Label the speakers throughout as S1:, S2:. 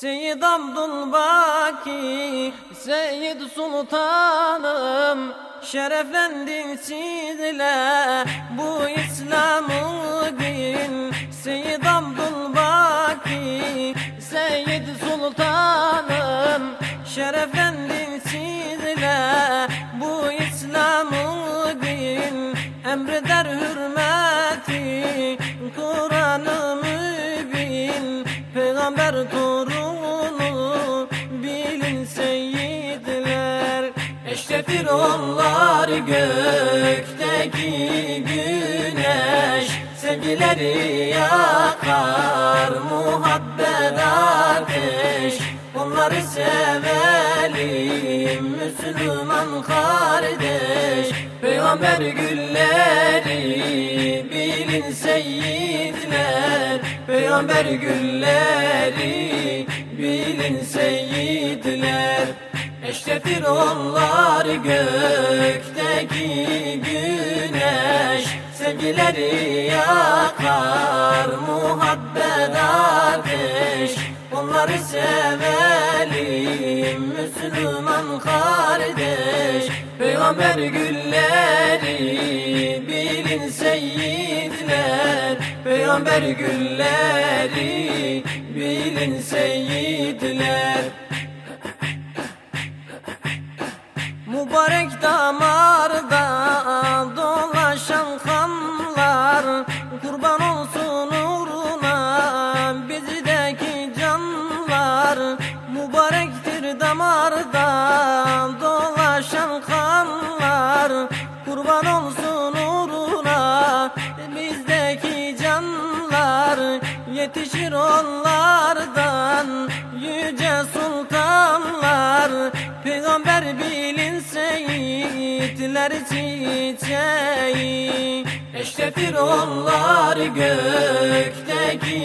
S1: Seyyid Abdülbaki, Seyyid Sultanım Şereflendin sizle bu İslam'ı din onlar gökteki güneş. Sevgileri yakar muhabbet ateş. Onları sevelim Müslüman kardeş. Peygamber gülleri bilin seyyidler Peygamber gülleri bilin seyyidler Eşrefir onlar gökteki güneş Sevgileri yakar muhabbet ateş. Onları sevelim Müslüman kardeş. Peygamber gülleri bilin seyyidler Peygamber gülleri bilin seyyidler Mübarek damarda dolaşan kanlar Kurban olsun uğruna bizdeki canlar. Mübarektir damarda dolaşan kanlar Kurban olsun uğruna bizdeki canlar. Yetişir onlardan yüce sultanlar Peygamber bilin seyitler çiçeği onlar gökteki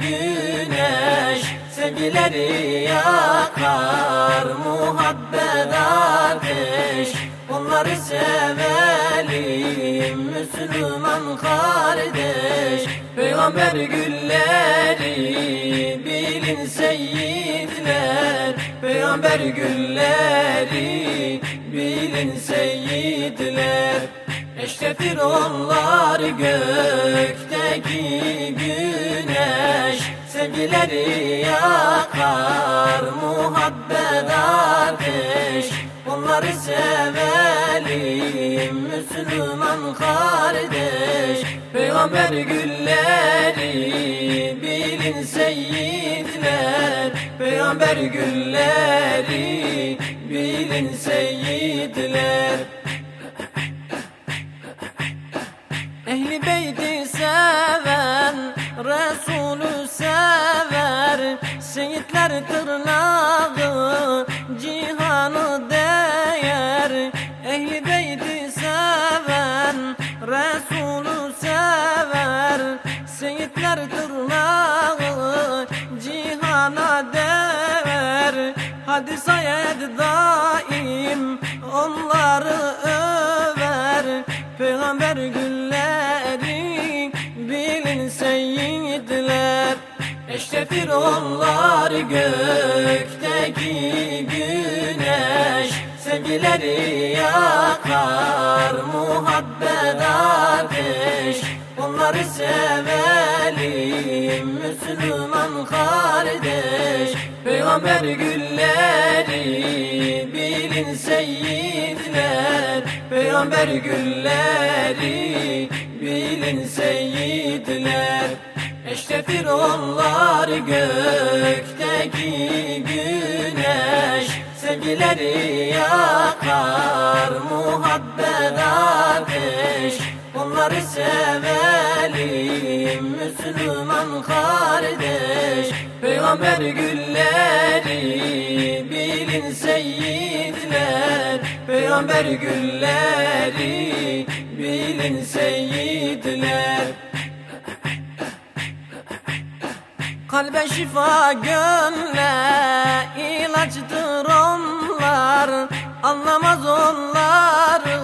S1: güneş. Sevgileri yakar muhabbet ateş. Onları sevelim Müslüman kardeş. Peygamber gülleri bilin seyyidler Peygamber gülleri bilin seyyidler Eşrefir onlar gökteki güneş Sevgileri yakar muhabbet ateş. Onları sevelim Müslüman kardeş. Peygamber gülleri bilin seyyidler Peygamber gülleri bilin seyyidler Ehli beyti seven Resulü sever Seyitler tırnağı Hadi sayed daim onları över. Peygamber gülleri bilin seyyidler Eşrefir onlar gökteki güneş. Sevgileri yakar muhabbet ateş. Onları sevelim Müslüman kardeş Peygamber gülleri bilin seyyidler Peygamber gülleri bilin seyyidler Eşrefir onlar gökteki güneş. Sevgileri yakar muhabbet ateş Onları sevelim Müslüman kardeş. Peygamber gülleri bilin seyyidler Peygamber gülleri bilin seyyidler Kalbe şifa gönle ilaçtır onlar. Anlamaz onları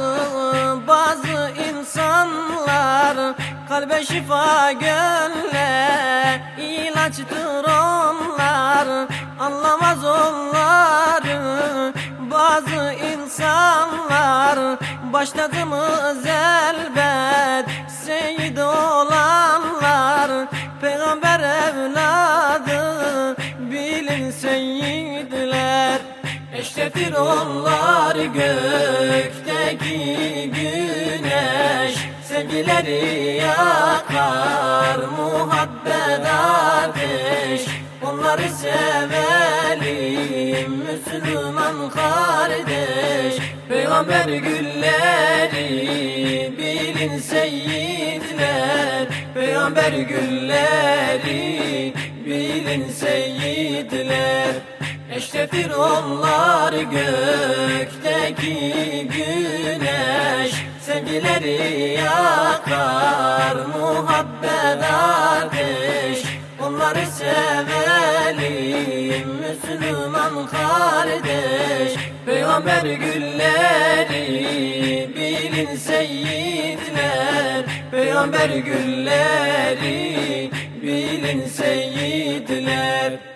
S1: insanlar Kalbe şifa gönle ilaçtır onlar Anlamaz onları bazı insanlar Başladığımız elbet seyit olanlar Peygamber evladı Eşreftir onlar gökteki güneş Sevgileri yakar muhabbet ateş. Onları sevelim Müslüman kardeş. Peygamber gülleri bilin seyitler. Peygamber gülleri bilin seyitler Eşreftir onlar gökteki güneş. Sevgileri yakar muhabbet ateş. Onları sevelim Müslüman kardeş. Peygamber gülleri bilin seyitler. Peygamber gülleri bilin seyitler